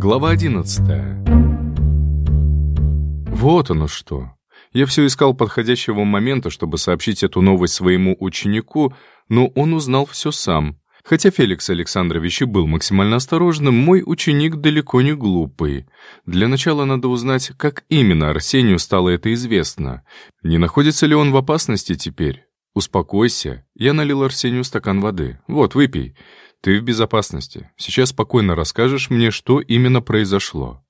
Глава 11 Вот оно что. Я все искал подходящего момента, чтобы сообщить эту новость своему ученику, но он узнал все сам. Хотя Феликс Александрович и был максимально осторожным, мой ученик далеко не глупый. Для начала надо узнать, как именно Арсению стало это известно. Не находится ли он в опасности теперь? Успокойся. Я налил Арсению стакан воды. Вот, выпей. Ты в безопасности. Сейчас спокойно расскажешь мне, что именно произошло.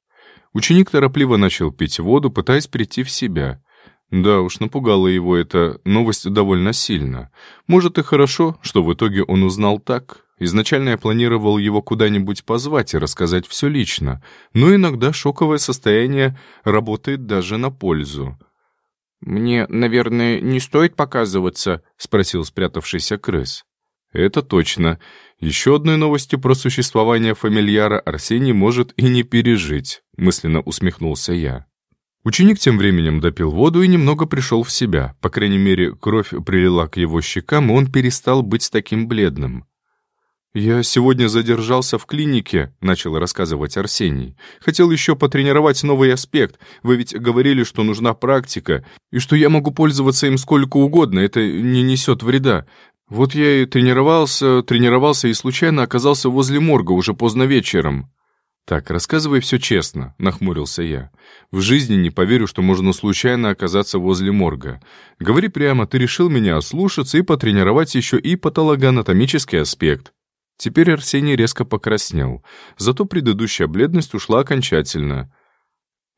Ученик торопливо начал пить воду, пытаясь прийти в себя. Да уж, напугала его эта новость довольно сильно. Может и хорошо, что в итоге он узнал так. Изначально я планировал его куда-нибудь позвать и рассказать все лично, но иногда шоковое состояние работает даже на пользу. «Мне, наверное, не стоит показываться?» — спросил спрятавшийся крыс. «Это точно. Еще одной новости про существование фамильяра Арсений может и не пережить», — мысленно усмехнулся я. Ученик тем временем допил воду и немного пришел в себя. По крайней мере, кровь прилила к его щекам, и он перестал быть таким бледным. «Я сегодня задержался в клинике», — начал рассказывать Арсений. «Хотел еще потренировать новый аспект. Вы ведь говорили, что нужна практика, и что я могу пользоваться им сколько угодно, это не несет вреда. Вот я и тренировался, тренировался и случайно оказался возле морга уже поздно вечером». «Так, рассказывай все честно», — нахмурился я. «В жизни не поверю, что можно случайно оказаться возле морга. Говори прямо, ты решил меня ослушаться и потренировать еще и патологоанатомический аспект». Теперь Арсений резко покраснел, зато предыдущая бледность ушла окончательно.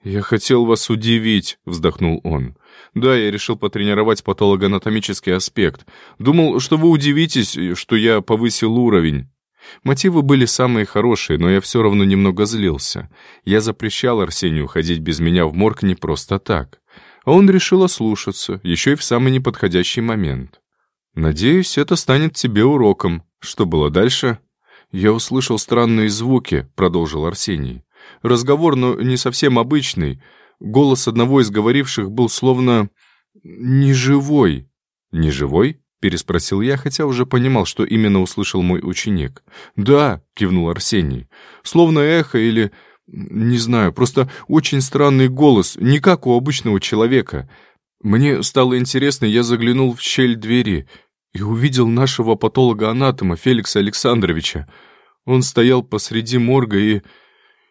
«Я хотел вас удивить», — вздохнул он. «Да, я решил потренировать патологоанатомический аспект. Думал, что вы удивитесь, что я повысил уровень». Мотивы были самые хорошие, но я все равно немного злился. Я запрещал Арсению ходить без меня в морг не просто так. А он решил ослушаться, еще и в самый неподходящий момент. «Надеюсь, это станет тебе уроком», что было дальше? Я услышал странные звуки, продолжил Арсений. Разговор, но не совсем обычный. Голос одного из говоривших был словно... неживой. «Неживой?» — переспросил я, хотя уже понимал, что именно услышал мой ученик. «Да», — кивнул Арсений, — «словно эхо или... не знаю, просто очень странный голос, не как у обычного человека. Мне стало интересно, я заглянул в щель двери и увидел нашего патолога-анатома Феликса Александровича. Он стоял посреди морга, и...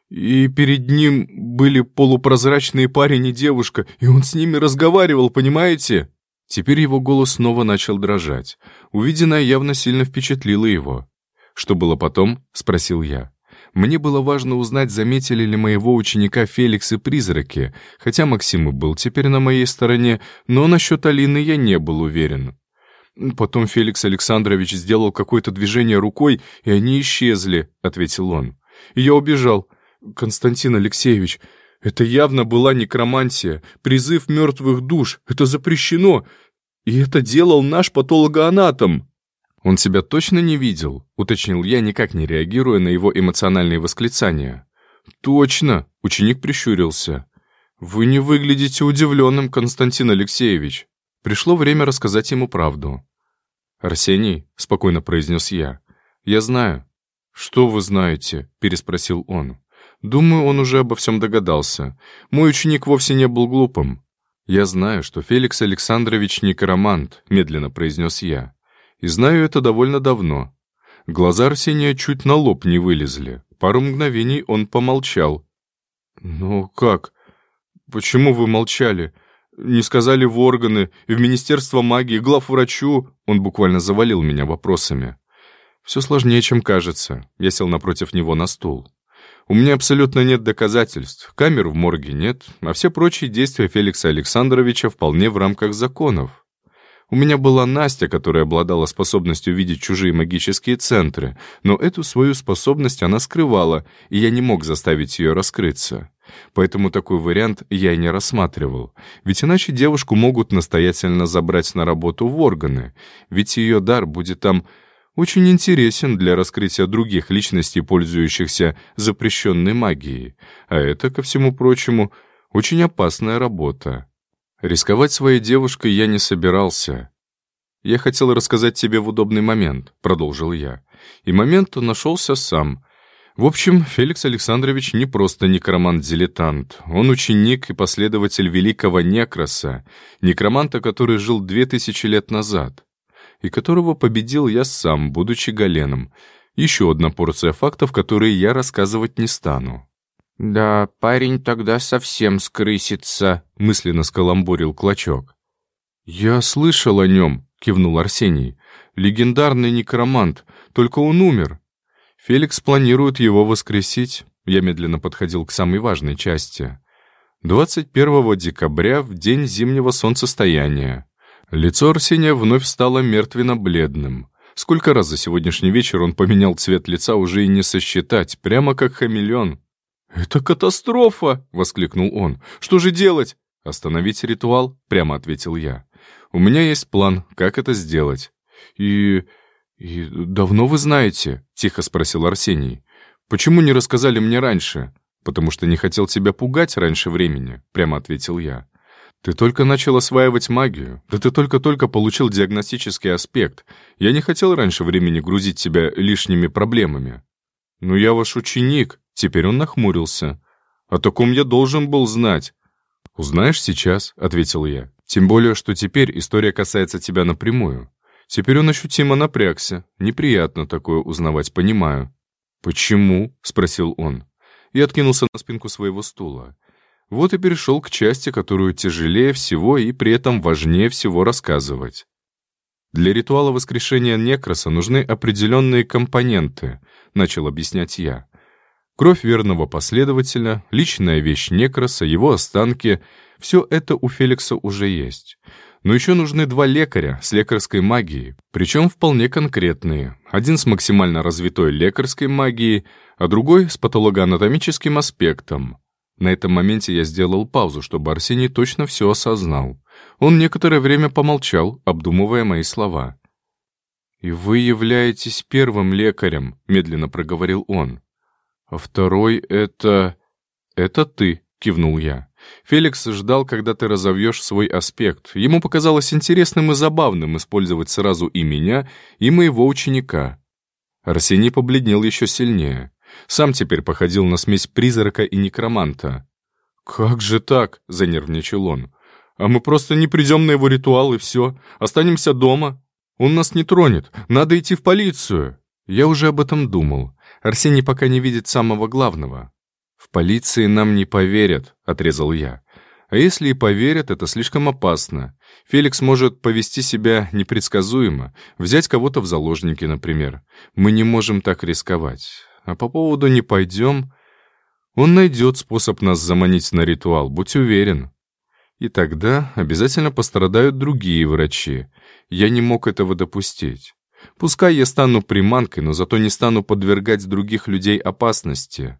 и перед ним были полупрозрачные парень и девушка, и он с ними разговаривал, понимаете? Теперь его голос снова начал дрожать. Увиденное явно сильно впечатлило его. «Что было потом?» — спросил я. Мне было важно узнать, заметили ли моего ученика Феликс и призраки, хотя Максим и был теперь на моей стороне, но насчет Алины я не был уверен. «Потом Феликс Александрович сделал какое-то движение рукой, и они исчезли», — ответил он. «И я убежал. Константин Алексеевич, это явно была некромантия, призыв мертвых душ, это запрещено. И это делал наш патологоанатом». «Он себя точно не видел?» — уточнил я, никак не реагируя на его эмоциональные восклицания. «Точно!» — ученик прищурился. «Вы не выглядите удивленным, Константин Алексеевич». Пришло время рассказать ему правду. «Арсений», — спокойно произнес я, — «я знаю». «Что вы знаете?» — переспросил он. «Думаю, он уже обо всем догадался. Мой ученик вовсе не был глупым». «Я знаю, что Феликс Александрович некромант», — медленно произнес я. «И знаю это довольно давно». Глаза Арсения чуть на лоб не вылезли. Пару мгновений он помолчал. «Ну как? Почему вы молчали? Не сказали в органы, в Министерство магии, главврачу. Он буквально завалил меня вопросами. Все сложнее, чем кажется. Я сел напротив него на стул. У меня абсолютно нет доказательств. Камер в морге нет, а все прочие действия Феликса Александровича вполне в рамках законов. У меня была Настя, которая обладала способностью видеть чужие магические центры, но эту свою способность она скрывала, и я не мог заставить ее раскрыться. Поэтому такой вариант я и не рассматривал. Ведь иначе девушку могут настоятельно забрать на работу в органы. Ведь ее дар будет там очень интересен для раскрытия других личностей, пользующихся запрещенной магией. А это, ко всему прочему, очень опасная работа. Рисковать своей девушкой я не собирался. «Я хотел рассказать тебе в удобный момент», — продолжил я. И момент нашелся сам — В общем, Феликс Александрович не просто некромант-дилетант. Он ученик и последователь великого Некроса, некроманта, который жил две тысячи лет назад, и которого победил я сам, будучи Галеном. Еще одна порция фактов, которые я рассказывать не стану. «Да, парень тогда совсем скрысится», — мысленно скаламбурил Клочок. «Я слышал о нем», — кивнул Арсений. «Легендарный некромант, только он умер. Феликс планирует его воскресить. Я медленно подходил к самой важной части. 21 декабря, в день зимнего солнцестояния. Лицо Арсения вновь стало мертвенно-бледным. Сколько раз за сегодняшний вечер он поменял цвет лица, уже и не сосчитать, прямо как хамелеон. «Это катастрофа!» — воскликнул он. «Что же делать?» «Остановить ритуал?» — прямо ответил я. «У меня есть план, как это сделать. И «И давно вы знаете?» — тихо спросил Арсений. «Почему не рассказали мне раньше?» «Потому что не хотел тебя пугать раньше времени», — прямо ответил я. «Ты только начал осваивать магию. Да ты только-только получил диагностический аспект. Я не хотел раньше времени грузить тебя лишними проблемами». «Ну я ваш ученик», — теперь он нахмурился. «О таком я должен был знать». «Узнаешь сейчас», — ответил я. «Тем более, что теперь история касается тебя напрямую. Теперь он ощутимо напрягся. Неприятно такое узнавать, понимаю. «Почему?» — спросил он. И откинулся на спинку своего стула. Вот и перешел к части, которую тяжелее всего и при этом важнее всего рассказывать. Для ритуала воскрешения некроса нужны определенные компоненты, начал объяснять я. Кровь верного последователя, личная вещь некроса, его останки — все это у Феликса уже есть. Но еще нужны два лекаря с лекарской магией, причем вполне конкретные. Один с максимально развитой лекарской магией, а другой с патологоанатомическим аспектом. На этом моменте я сделал паузу, чтобы Арсений точно все осознал. Он некоторое время помолчал, обдумывая мои слова. «И вы являетесь первым лекарем», — медленно проговорил он. «А второй — это... это ты», — кивнул я. Феликс ждал, когда ты разовьешь свой аспект. Ему показалось интересным и забавным использовать сразу и меня, и моего ученика. Арсений побледнел еще сильнее. Сам теперь походил на смесь призрака и некроманта. «Как же так?» — занервничал он. «А мы просто не придем на его ритуал, и все. Останемся дома. Он нас не тронет. Надо идти в полицию». Я уже об этом думал. Арсений пока не видит самого главного. «В полиции нам не поверят», — отрезал я. «А если и поверят, это слишком опасно. Феликс может повести себя непредсказуемо, взять кого-то в заложники, например. Мы не можем так рисковать. А по поводу «не пойдем», он найдет способ нас заманить на ритуал, будь уверен. И тогда обязательно пострадают другие врачи. Я не мог этого допустить. Пускай я стану приманкой, но зато не стану подвергать других людей опасности.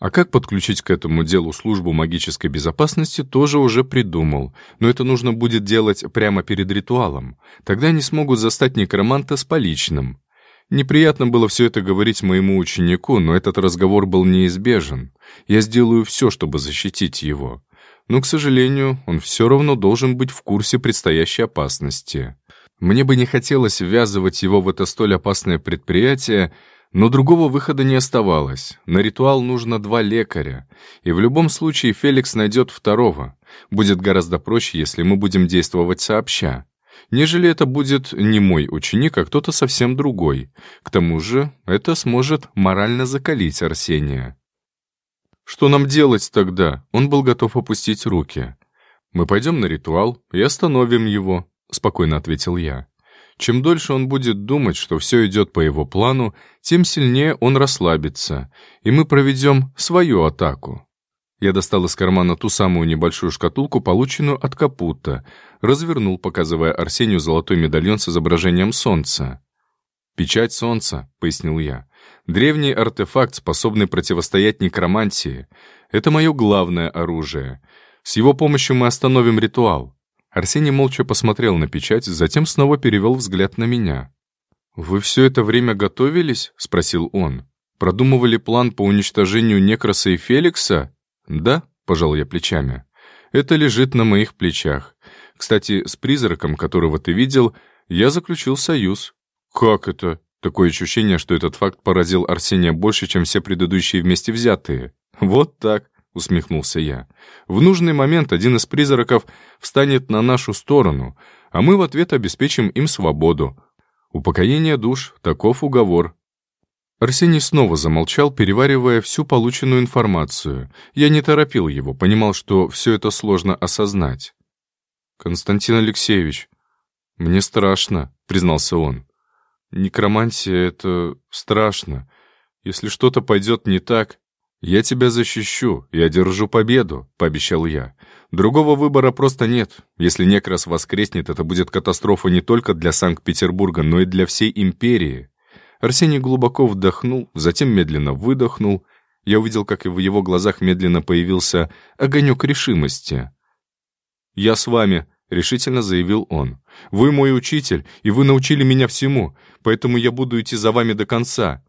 А как подключить к этому делу службу магической безопасности, тоже уже придумал. Но это нужно будет делать прямо перед ритуалом. Тогда они смогут застать некроманта с поличным. Неприятно было все это говорить моему ученику, но этот разговор был неизбежен. Я сделаю все, чтобы защитить его. Но, к сожалению, он все равно должен быть в курсе предстоящей опасности. Мне бы не хотелось ввязывать его в это столь опасное предприятие, но другого выхода не оставалось. На ритуал нужно два лекаря. И в любом случае Феликс найдет второго. Будет гораздо проще, если мы будем действовать сообща. Нежели это будет не мой ученик, а кто-то совсем другой. К тому же это сможет морально закалить Арсения. «Что нам делать тогда?» Он был готов опустить руки. «Мы пойдем на ритуал и остановим его», — спокойно ответил я. Чем дольше он будет думать, что все идет по его плану, тем сильнее он расслабится, и мы проведем свою атаку. Я достал из кармана ту самую небольшую шкатулку, полученную от Капута, развернул, показывая Арсению золотой медальон с изображением солнца. «Печать солнца», — пояснил я. «Древний артефакт, способный противостоять некромантии. Это мое главное оружие. С его помощью мы остановим ритуал. Арсений молча посмотрел на печать, затем снова перевел взгляд на меня. «Вы все это время готовились?» — спросил он. «Продумывали план по уничтожению Некроса и Феликса?» «Да», — пожал я плечами. «Это лежит на моих плечах. Кстати, с призраком, которого ты видел, я заключил союз». «Как это? Такое ощущение, что этот факт поразил Арсения больше, чем все предыдущие вместе взятые. «Вот так», — усмехнулся я. «В нужный момент один из призраков встанет на нашу сторону, а мы в ответ обеспечим им свободу. Упокоение душ — таков уговор». Арсений снова замолчал, переваривая всю полученную информацию. Я не торопил его, понимал, что все это сложно осознать. «Константин Алексеевич, мне страшно», — признался он. «Некромантия — это страшно. Если что-то пойдет не так, я тебя защищу и одержу победу», — пообещал я. «Другого выбора просто нет. Если некрас воскреснет, это будет катастрофа не только для Санкт-Петербурга, но и для всей империи». Арсений глубоко вдохнул, затем медленно выдохнул. Я увидел, как и в его глазах медленно появился огонек решимости. «Я с вами», — решительно заявил он. «Вы мой учитель, и вы научили меня всему, поэтому я буду идти за вами до конца».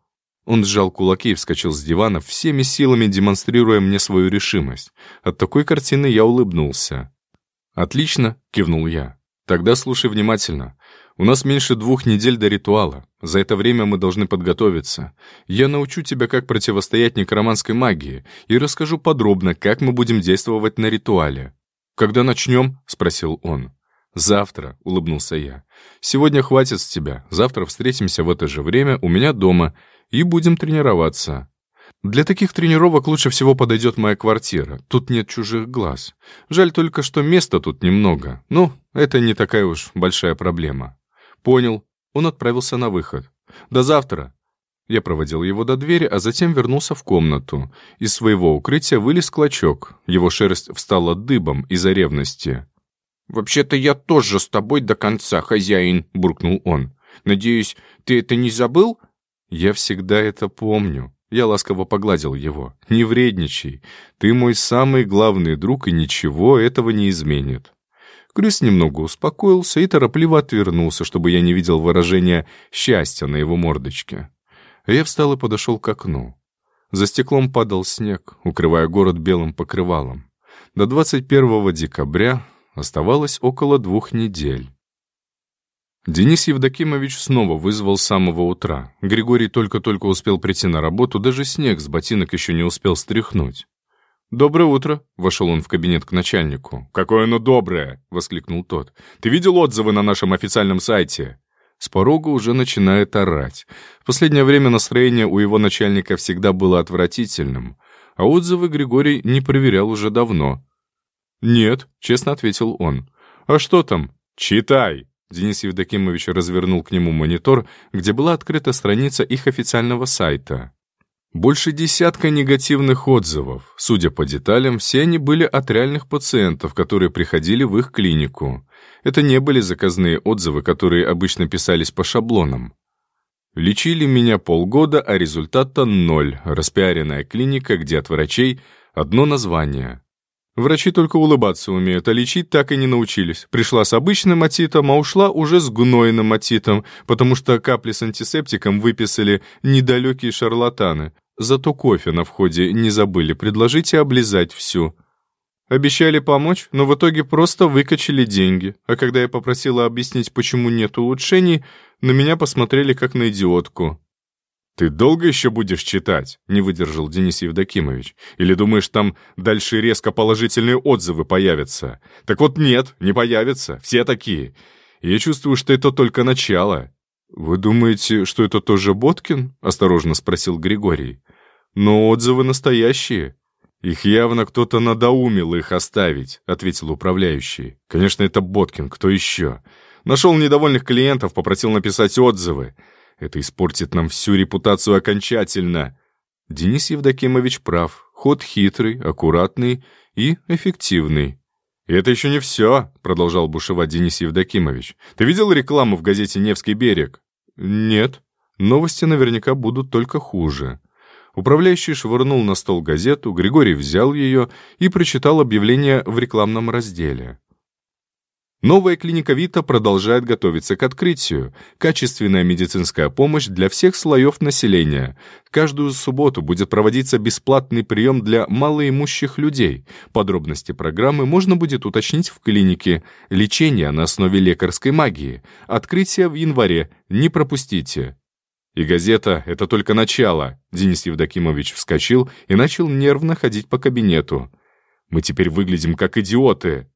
Он сжал кулаки и вскочил с дивана, всеми силами демонстрируя мне свою решимость. От такой картины я улыбнулся. «Отлично», — кивнул я. «Тогда слушай внимательно. У нас меньше двух недель до ритуала. За это время мы должны подготовиться. Я научу тебя, как противостоять некроманской магии, и расскажу подробно, как мы будем действовать на ритуале. «Когда начнем?» — спросил он. «Завтра», — улыбнулся я. «Сегодня хватит с тебя. Завтра встретимся в это же время у меня дома и будем тренироваться». Для таких тренировок лучше всего подойдет моя квартира. Тут нет чужих глаз. Жаль только, что места тут немного. Ну, это не такая уж большая проблема. Понял. Он отправился на выход. До завтра. Я проводил его до двери, а затем вернулся в комнату. Из своего укрытия вылез клочок. Его шерсть встала дыбом из-за ревности. «Вообще-то я тоже с тобой до конца, хозяин», — буркнул он. «Надеюсь, ты это не забыл?» «Я всегда это помню». Я ласково погладил его. «Не вредничай. Ты мой самый главный друг, и ничего этого не изменит». Крыс немного успокоился и торопливо отвернулся, чтобы я не видел выражения счастья на его мордочке. Я встал и подошел к окну. За стеклом падал снег, укрывая город белым покрывалом. До 21 декабря оставалось около двух недель. Денис Евдокимович снова вызвал с самого утра. Григорий только-только успел прийти на работу, даже снег с ботинок еще не успел стряхнуть. «Доброе утро!» — вошел он в кабинет к начальнику. «Какое оно доброе!» — воскликнул тот. «Ты видел отзывы на нашем официальном сайте?» С порога уже начинает орать. В последнее время настроение у его начальника всегда было отвратительным, а отзывы Григорий не проверял уже давно. «Нет», — честно ответил он. «А что там?» «Читай!» Денис Евдокимович развернул к нему монитор, где была открыта страница их официального сайта. Больше десятка негативных отзывов. Судя по деталям, все они были от реальных пациентов, которые приходили в их клинику. Это не были заказные отзывы, которые обычно писались по шаблонам. Лечили меня полгода, а результата ноль. Распиаренная клиника, где от врачей одно название. Врачи только улыбаться умеют, а лечить так и не научились. Пришла с обычным отитом, а ушла уже с гнойным отитом, потому что капли с антисептиком выписали недалекие шарлатаны. Зато кофе на входе не забыли предложить и облизать всю. Обещали помочь, но в итоге просто выкачали деньги. А когда я попросила объяснить, почему нет улучшений, на меня посмотрели как на идиотку. «Ты долго еще будешь читать?» — не выдержал Денис Евдокимович. «Или думаешь, там дальше резко положительные отзывы появятся? Так вот нет, не появятся, все такие. я чувствую, что это только начало». «Вы думаете, что это тоже Боткин?» — осторожно спросил Григорий. «Но отзывы настоящие. «Их явно кто-то надоумил их оставить», — ответил управляющий. «Конечно, это Боткин, кто еще? Нашел недовольных клиентов, попросил написать отзывы. Это испортит нам всю репутацию окончательно». Денис Евдокимович прав. Ход хитрый, аккуратный и эффективный. «И это еще не все», — продолжал бушевать Денис Евдокимович. «Ты видел рекламу в газете «Невский берег»?» «Нет. Новости наверняка будут только хуже». Управляющий швырнул на стол газету, Григорий взял ее и прочитал объявление в рекламном разделе. Новая клиника Вита продолжает готовиться к открытию. Качественная медицинская помощь для всех слоев населения. Каждую субботу будет проводиться бесплатный прием для малоимущих людей. Подробности программы можно будет уточнить в клинике. Лечение на основе лекарской магии. Открытие в январе. Не пропустите. И газета — это только начало. Денис Евдокимович вскочил и начал нервно ходить по кабинету. Мы теперь выглядим как идиоты.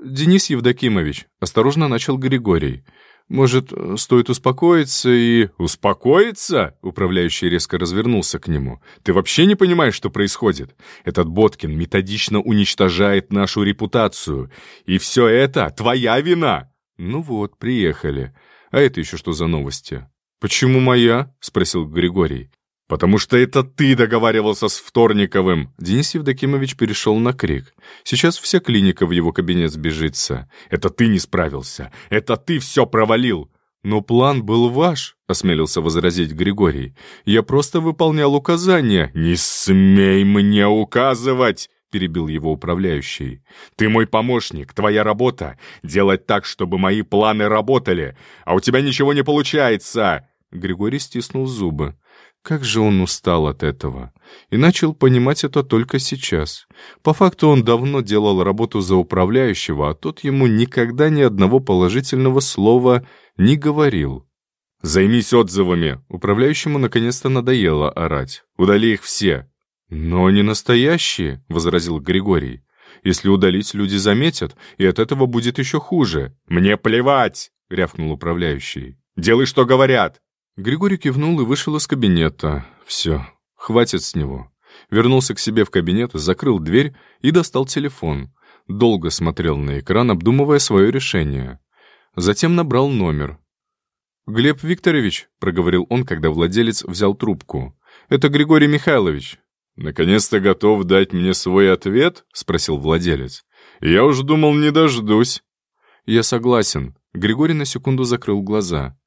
Денис Евдокимович, осторожно начал Григорий. Может, стоит успокоиться и... Успокоиться? Управляющий резко развернулся к нему. Ты вообще не понимаешь, что происходит? Этот Боткин методично уничтожает нашу репутацию. И все это твоя вина. Ну вот, приехали. А это еще что за новости? «Почему моя?» — спросил Григорий. «Потому что это ты договаривался с Вторниковым!» Денис Евдокимович перешел на крик. Сейчас вся клиника в его кабинет сбежится. «Это ты не справился! Это ты все провалил!» «Но план был ваш», — осмелился возразить Григорий. «Я просто выполнял указания». «Не смей мне указывать!» — перебил его управляющий. «Ты мой помощник, твоя работа — делать так, чтобы мои планы работали, а у тебя ничего не получается!» Григорий стиснул зубы. Как же он устал от этого. И начал понимать это только сейчас. По факту он давно делал работу за управляющего, а тот ему никогда ни одного положительного слова не говорил. «Займись отзывами!» Управляющему наконец-то надоело орать. «Удали их все!» «Но не настоящие», — возразил Григорий. «Если удалить, люди заметят, и от этого будет еще хуже». «Мне плевать!» — рявкнул управляющий. «Делай, что говорят!» Григорий кивнул и вышел из кабинета. «Все, хватит с него». Вернулся к себе в кабинет, закрыл дверь и достал телефон. Долго смотрел на экран, обдумывая свое решение. Затем набрал номер. «Глеб Викторович», — проговорил он, когда владелец взял трубку. «Это Григорий Михайлович. «Наконец-то готов дать мне свой ответ?» — спросил владелец. «Я уж думал, не дождусь». «Я согласен». Григорий на секунду закрыл глаза.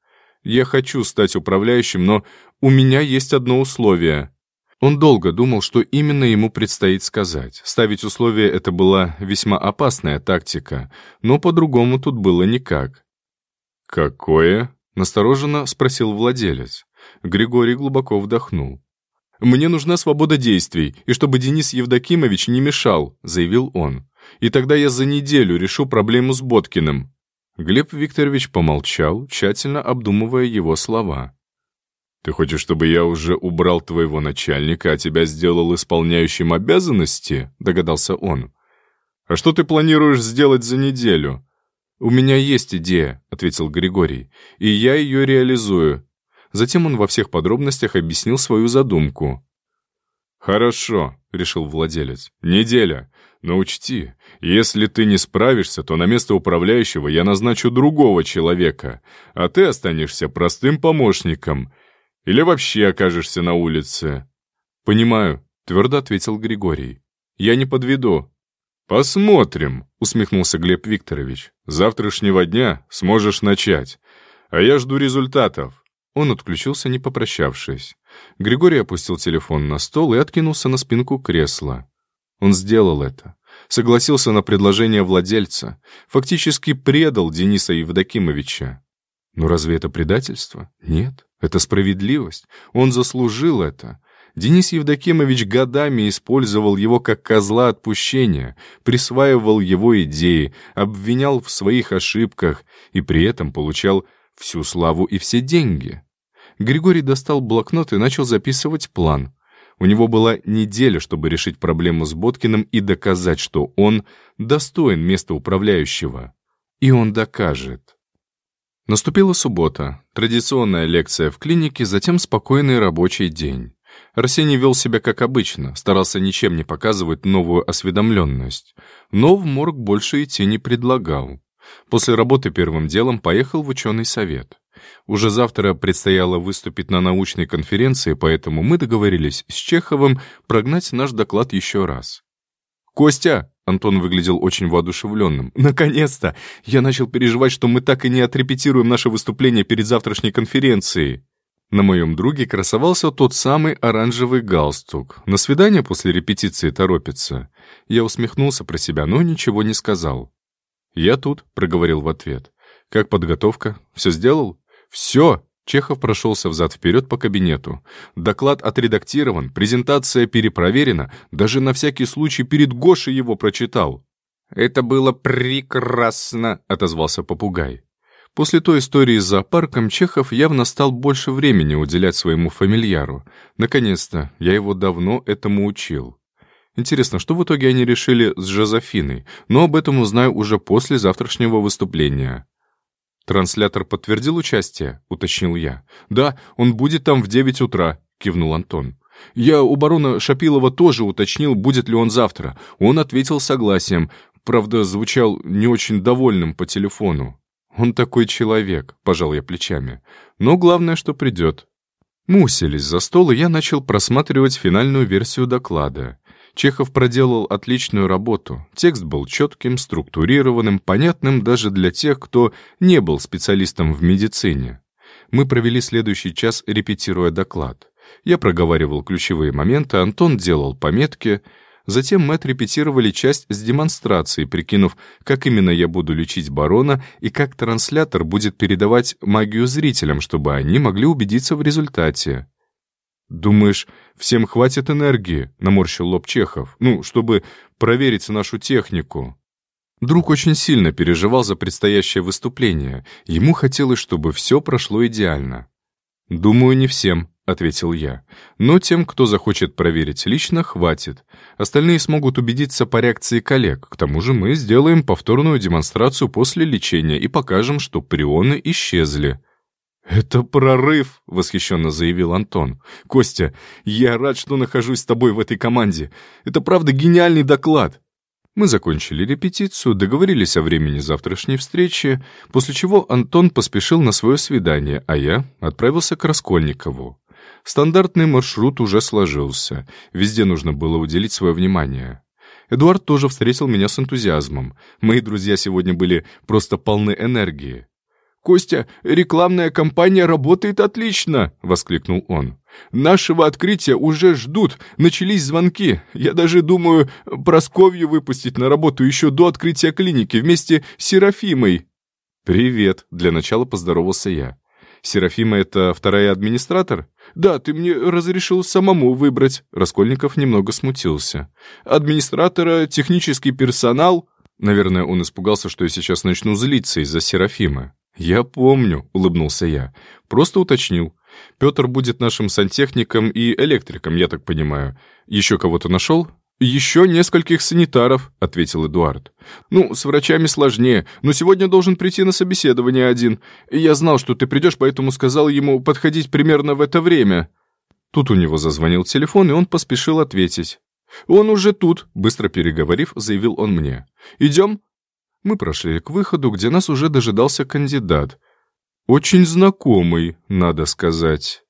«Я хочу стать управляющим, но у меня есть одно условие». Он долго думал, что именно ему предстоит сказать. Ставить условия — это была весьма опасная тактика, но по-другому тут было никак. «Какое?» — настороженно спросил владелец. Григорий глубоко вдохнул. «Мне нужна свобода действий, и чтобы Денис Евдокимович не мешал», — заявил он. «И тогда я за неделю решу проблему с Боткиным». Глеб Викторович помолчал, тщательно обдумывая его слова. «Ты хочешь, чтобы я уже убрал твоего начальника, а тебя сделал исполняющим обязанности?» — догадался он. «А что ты планируешь сделать за неделю?» «У меня есть идея», — ответил Григорий, — «и я ее реализую. Затем он во всех подробностях объяснил свою задумку. «Хорошо», — решил владелец, — «неделя. Но учти, если ты не справишься, то на место управляющего я назначу другого человека, а ты останешься простым помощником. Или вообще окажешься на улице». «Понимаю», — твердо ответил Григорий. «Я не подведу». «Посмотрим», — усмехнулся Глеб Викторович. «Завтрашнего дня сможешь начать, а я жду результатов». Он отключился, не попрощавшись. Григорий опустил телефон на стол и откинулся на спинку кресла. Он сделал это. Согласился на предложение владельца. Фактически предал Дениса Евдокимовича. Но разве это предательство? Нет, это справедливость. Он заслужил это. Денис Евдокимович годами использовал его как козла отпущения, присваивал его идеи, обвинял в своих ошибках и при этом получал всю славу и все деньги. Григорий достал блокнот и начал записывать план. У него была неделя, чтобы решить проблему с Боткиным и доказать, что он достоин места управляющего. И он докажет. Наступила суббота, традиционная лекция в клинике, затем спокойный рабочий день. Арсений вел себя как обычно, старался ничем не показывать новую осведомленность, но в морг больше идти не предлагал. После работы первым делом поехал в ученый совет. Уже завтра предстояло выступить на научной конференции, поэтому мы договорились с Чеховым прогнать наш доклад еще раз. «Костя!» — Антон выглядел очень воодушевленным. «Наконец-то! Я начал переживать, что мы так и не отрепетируем наше выступление перед завтрашней конференцией». На моем друге красовался тот самый оранжевый галстук. На свидание после репетиции торопится. Я усмехнулся про себя, но ничего не сказал. «Я тут», — проговорил в ответ. «Как подготовка? Все сделал?» «Все!» — Чехов прошелся взад-вперед по кабинету. «Доклад отредактирован, презентация перепроверена, даже на всякий случай перед Гошей его прочитал». «Это было прекрасно», — отозвался попугай. После той истории с зоопарком Чехов явно стал больше времени уделять своему фамильяру. Наконец-то, я его давно этому учил. Интересно, что в итоге они решили с Жозефиной, но об этом узнаю уже после завтрашнего выступления. «Транслятор подтвердил участие?» — уточнил я. «Да, он будет там в девять утра», — кивнул Антон. «Я у барона Шапилова тоже уточнил, будет ли он завтра. Он ответил согласием, правда, звучал не очень довольным по телефону. «Он такой человек», — пожал я плечами. «Но главное, что придет». Мы уселись за стол, и я начал просматривать финальную версию доклада. Чехов проделал отличную работу. Текст был четким, структурированным, понятным даже для тех, кто не был специалистом в медицине. Мы провели следующий час, репетируя доклад. Я проговаривал ключевые моменты, Антон делал пометки — Затем мы отрепетировали часть с демонстрацией, прикинув, как именно я буду лечить барона и как транслятор будет передавать магию зрителям, чтобы они могли убедиться в результате. «Думаешь, всем хватит энергии?» — наморщил лоб Чехов. «Ну, чтобы проверить нашу технику». Друг очень сильно переживал за предстоящее выступление. Ему хотелось, чтобы все прошло идеально. «Думаю, не всем», — ответил я. «Но тем, кто захочет проверить лично, хватит. Остальные смогут убедиться по реакции коллег. К тому же мы сделаем повторную демонстрацию после лечения и покажем, что прионы исчезли». «Это прорыв!» — восхищенно заявил Антон. «Костя, я рад, что нахожусь с тобой в этой команде. Это правда гениальный доклад!» Мы закончили репетицию, договорились о времени завтрашней встречи, после чего Антон поспешил на свое свидание, а я отправился к Раскольникову. Стандартный маршрут уже сложился, везде нужно было уделить свое внимание. Эдуард тоже встретил меня с энтузиазмом. Мои друзья сегодня были просто полны энергии. «Костя, рекламная кампания работает отлично!» — воскликнул он. «Нашего открытия уже ждут, начались звонки. Я даже думаю Просковью выпустить на работу еще до открытия клиники вместе с Серафимой». «Привет», — для начала поздоровался я. «Серафима — это вторая администратор?» «Да, ты мне разрешил самому выбрать». Раскольников немного смутился. «Администратора, технический персонал...» Наверное, он испугался, что я сейчас начну злиться из-за Серафимы. «Я помню», — улыбнулся я. «Просто уточнил. Петр будет нашим сантехником и электриком, я так понимаю. Еще кого-то нашел?» «Еще нескольких санитаров», — ответил Эдуард. «Ну, с врачами сложнее, но сегодня должен прийти на собеседование один. Я знал, что ты придешь, поэтому сказал ему подходить примерно в это время». Тут у него зазвонил телефон, и он поспешил ответить. «Он уже тут», — быстро переговорив, заявил он мне. «Идем?» Мы прошли к выходу, где нас уже дожидался кандидат. Очень знакомый, надо сказать.